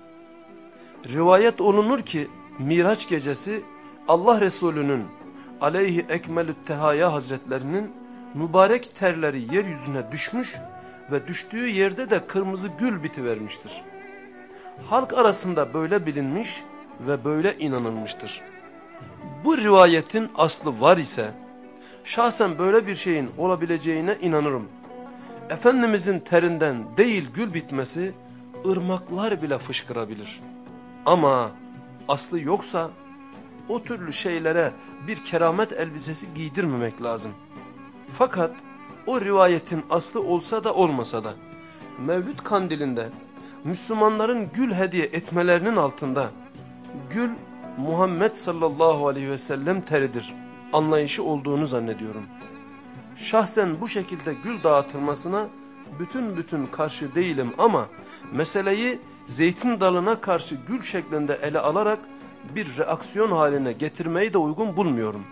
Rivayet olunur ki Miraç gecesi Allah Resulü'nün aleyhi ekmelü tehaya hazretlerinin mübarek terleri yeryüzüne düşmüş ve düştüğü yerde de kırmızı gül bitivermiştir. Halk arasında böyle bilinmiş ve böyle inanılmıştır. Bu rivayetin aslı var ise şahsen böyle bir şeyin olabileceğine inanırım. Efendimizin terinden değil gül bitmesi ırmaklar bile fışkırabilir. Ama aslı yoksa o türlü şeylere bir keramet elbisesi giydirmemek lazım. Fakat o rivayetin aslı olsa da olmasa da Mevlüt kandilinde Müslümanların gül hediye etmelerinin altında gül Muhammed sallallahu aleyhi ve sellem teridir anlayışı olduğunu zannediyorum. Şahsen bu şekilde gül dağıtılmasına bütün bütün karşı değilim ama meseleyi zeytin dalına karşı gül şeklinde ele alarak bir reaksiyon haline getirmeyi de uygun bulmuyorum.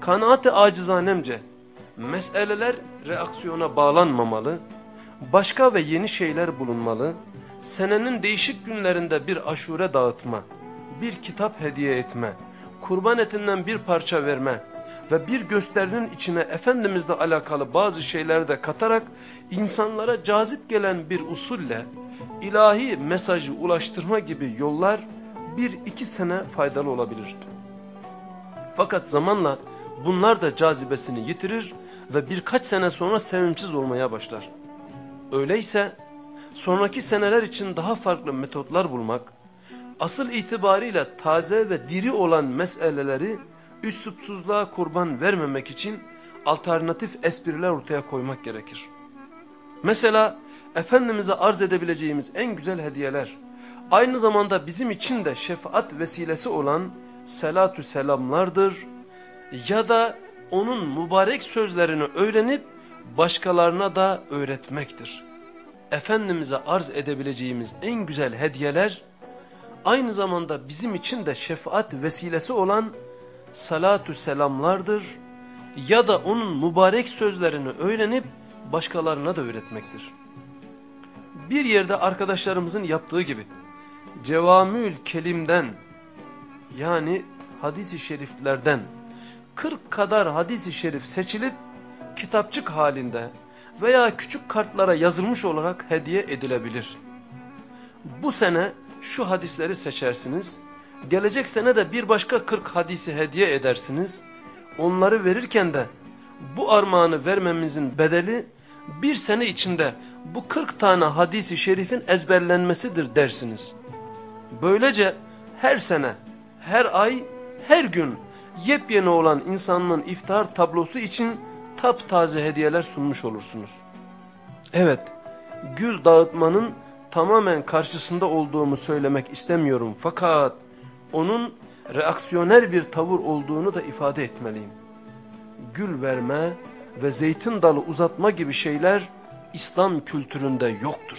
Kanaat-ı acizanemce meseleler reaksiyona bağlanmamalı, başka ve yeni şeyler bulunmalı, senenin değişik günlerinde bir aşure dağıtma, bir kitap hediye etme, kurban etinden bir parça verme ve bir gösterinin içine Efendimizle alakalı bazı şeyler de katarak insanlara cazip gelen bir usulle ilahi mesajı ulaştırma gibi yollar bir iki sene faydalı olabilir. Fakat zamanla bunlar da cazibesini yitirir ve birkaç sene sonra sevimsiz olmaya başlar. Öyleyse sonraki seneler için daha farklı metotlar bulmak, asıl itibariyle taze ve diri olan meseleleri üslupsuzluğa kurban vermemek için alternatif espriler ortaya koymak gerekir. Mesela Efendimiz'e arz edebileceğimiz en güzel hediyeler, aynı zamanda bizim için de şefaat vesilesi olan selatü selamlardır ya da onun mübarek sözlerini öğrenip başkalarına da öğretmektir. Efendimiz'e arz edebileceğimiz en güzel hediyeler aynı zamanda bizim için de şefaat vesilesi olan salatü selamlardır ya da onun mübarek sözlerini öğrenip başkalarına da öğretmektir. Bir yerde arkadaşlarımızın yaptığı gibi cevamül kelimden yani hadis-i şeriflerden 40 kadar hadis-i şerif seçilip kitapçık halinde veya küçük kartlara yazılmış olarak hediye edilebilir. Bu sene şu hadisleri seçersiniz, gelecek sene de bir başka 40 hadisi hediye edersiniz. Onları verirken de bu armağanı vermemizin bedeli bir sene içinde bu 40 tane hadisi şerifin ezberlenmesidir dersiniz. Böylece her sene, her ay, her gün yepyeni olan insanlığın iftar tablosu için taptaze hediyeler sunmuş olursunuz. Evet, gül dağıtmanın tamamen karşısında olduğumu söylemek istemiyorum fakat onun reaksiyoner bir tavır olduğunu da ifade etmeliyim. Gül verme ve zeytin dalı uzatma gibi şeyler İslam kültüründe yoktur.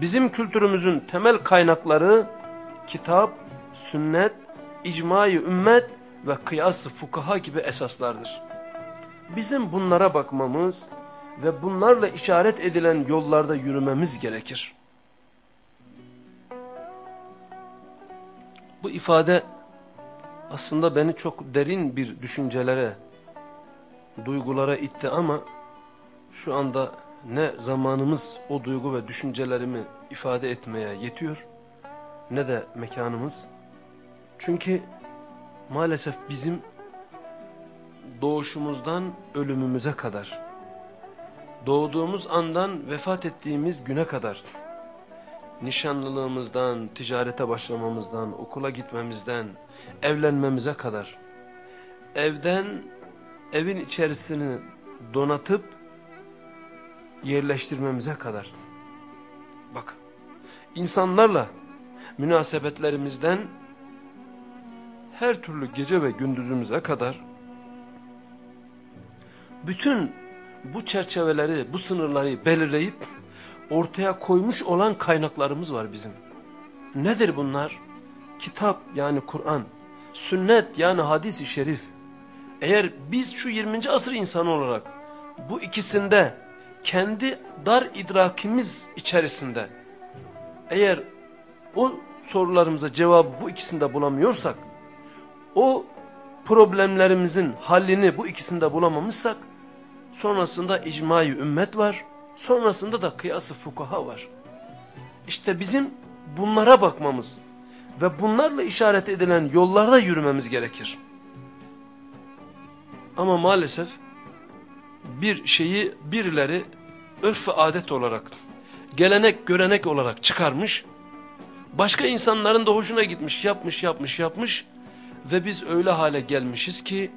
Bizim kültürümüzün temel kaynakları kitap, sünnet, icmai ümmet ve kıyas-ı fukaha gibi esaslardır. Bizim bunlara bakmamız ve bunlarla işaret edilen yollarda yürümemiz gerekir. Bu ifade aslında beni çok derin bir düşüncelere, duygulara itti ama şu anda ne zamanımız o duygu ve düşüncelerimi ifade etmeye yetiyor ne de mekanımız. Çünkü maalesef bizim doğuşumuzdan ölümümüze kadar, doğduğumuz andan vefat ettiğimiz güne kadar, nişanlılığımızdan, ticarete başlamamızdan, okula gitmemizden, evlenmemize kadar, evden evin içerisini donatıp yerleştirmemize kadar. Bak, insanlarla münasebetlerimizden her türlü gece ve gündüzümüze kadar bütün bu çerçeveleri, bu sınırları belirleyip ortaya koymuş olan kaynaklarımız var bizim. Nedir bunlar? Kitap yani Kur'an, sünnet yani hadis-i şerif. Eğer biz şu 20. asır insanı olarak bu ikisinde kendi dar idrakimiz içerisinde eğer o sorularımıza cevabı bu ikisinde bulamıyorsak, o problemlerimizin hallini bu ikisinde bulamamışsak, sonrasında icmai ümmet var, sonrasında da kıyası fukaha var. İşte bizim bunlara bakmamız ve bunlarla işaret edilen yollarda yürümemiz gerekir. Ama maalesef bir şeyi birileri örf ve adet olarak, gelenek görenek olarak çıkarmış, başka insanların da hoşuna gitmiş, yapmış, yapmış, yapmış ve biz öyle hale gelmişiz ki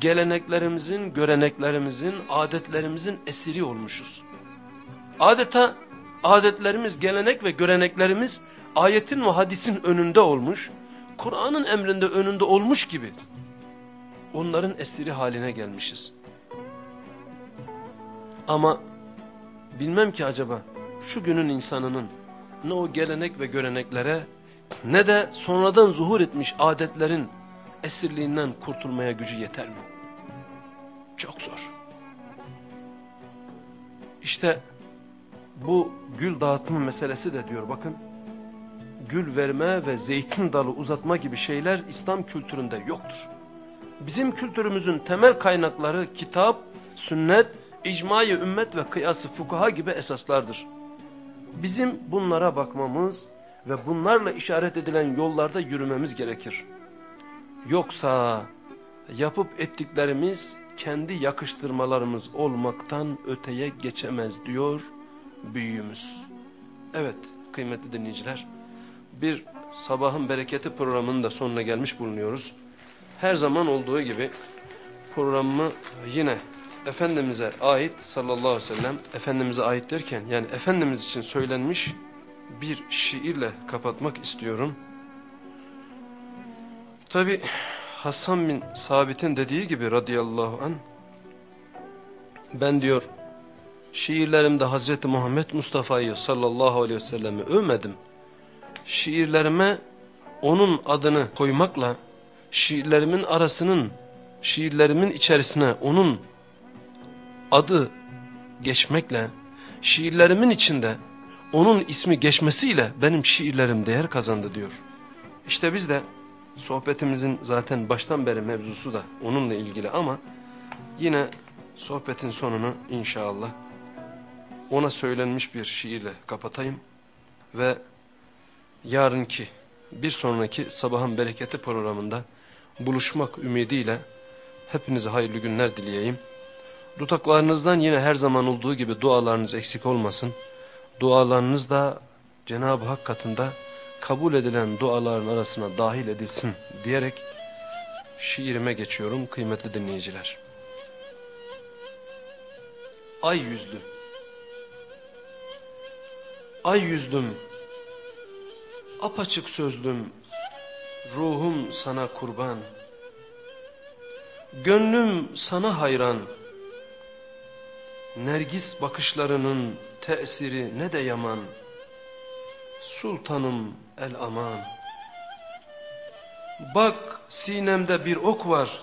geleneklerimizin, göreneklerimizin, adetlerimizin esiri olmuşuz. Adeta adetlerimiz, gelenek ve göreneklerimiz ayetin ve hadisin önünde olmuş, Kur'an'ın emrinde önünde olmuş gibi onların esiri haline gelmişiz. Ama bilmem ki acaba şu günün insanının ne o gelenek ve göreneklere ne de sonradan zuhur etmiş adetlerin esirliğinden kurtulmaya gücü yeter mi? Çok zor. İşte bu gül dağıtma meselesi de diyor bakın. Gül verme ve zeytin dalı uzatma gibi şeyler İslam kültüründe yoktur. Bizim kültürümüzün temel kaynakları kitap, sünnet, icmai ümmet ve kıyası fukaha gibi esaslardır. Bizim bunlara bakmamız ve bunlarla işaret edilen yollarda yürümemiz gerekir. Yoksa yapıp ettiklerimiz kendi yakıştırmalarımız olmaktan öteye geçemez diyor büyüğümüz. Evet kıymetli dinleyiciler bir sabahın bereketi programının da sonuna gelmiş bulunuyoruz. Her zaman olduğu gibi programımı yine Efendimiz'e ait sallallahu aleyhi ve sellem Efendimiz'e ait derken yani Efendimiz için söylenmiş bir şiirle kapatmak istiyorum. Tabi Hasan bin Sabit'in dediği gibi radıyallahu an ben diyor şiirlerimde Hazreti Muhammed Mustafa'yı sallallahu aleyhi ve sellemi övmedim. Şiirlerime onun adını koymakla şiirlerimin arasının şiirlerimin içerisine onun adı geçmekle şiirlerimin içinde onun ismi geçmesiyle benim şiirlerim değer kazandı diyor. İşte biz de sohbetimizin zaten baştan beri mevzusu da onunla ilgili ama yine sohbetin sonunu inşallah ona söylenmiş bir şiirle kapatayım ve yarınki bir sonraki sabahın bereketi programında buluşmak ümidiyle hepinize hayırlı günler dileyeyim. Dudaklarınızdan yine her zaman olduğu gibi dualarınız eksik olmasın. Dualarınız da Cenab-ı Hak katında kabul edilen duaların arasına dahil edilsin diyerek şiirime geçiyorum kıymetli dinleyiciler. Ay yüzlü Ay yüzlüm Apaçık sözlüm Ruhum sana kurban Gönlüm sana hayran Nergis bakışlarının tesiri ne de yaman. Sultanım el aman. Bak sinemde bir ok var.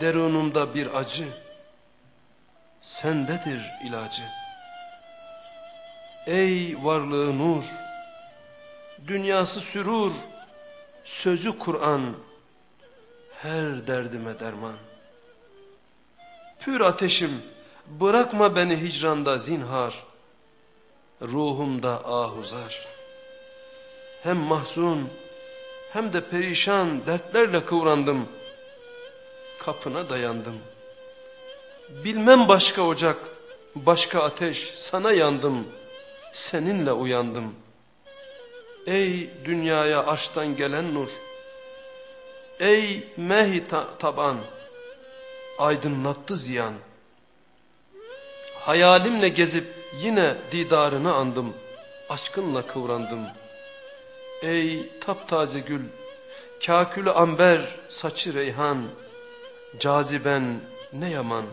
Derunumda bir acı. Sendedir ilacı. Ey varlığı nur. Dünyası sürur. Sözü Kur'an. Her derdime derman. Pür ateşim Bırakma beni hicranda zinhar. Ruhumda ahuzar. Hem mahzun hem de perişan dertlerle kıvrandım. Kapına dayandım. Bilmem başka ocak, başka ateş sana yandım. Seninle uyandım. Ey dünyaya arştan gelen nur. Ey mehi taban. Aydınlattı ziyan. Hayalimle gezip yine didarını andım. Aşkınla kıvrandım. Ey taptaze gül, kakülü amber, saçı reyhan, caziben ne yaman.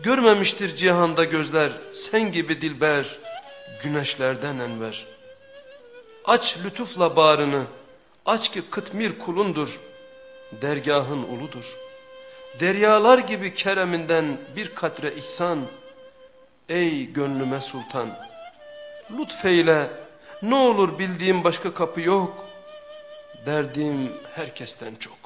Görmemiştir cihanda gözler, sen gibi dilber, güneşlerden enver. Aç lütufla bağrını, aç ki kıtmir kulundur, dergahın uludur. Deryalar gibi kereminden bir katre ihsan, ey gönlüme sultan. Lütfeyle ne olur bildiğim başka kapı yok. Derdim herkesten çok.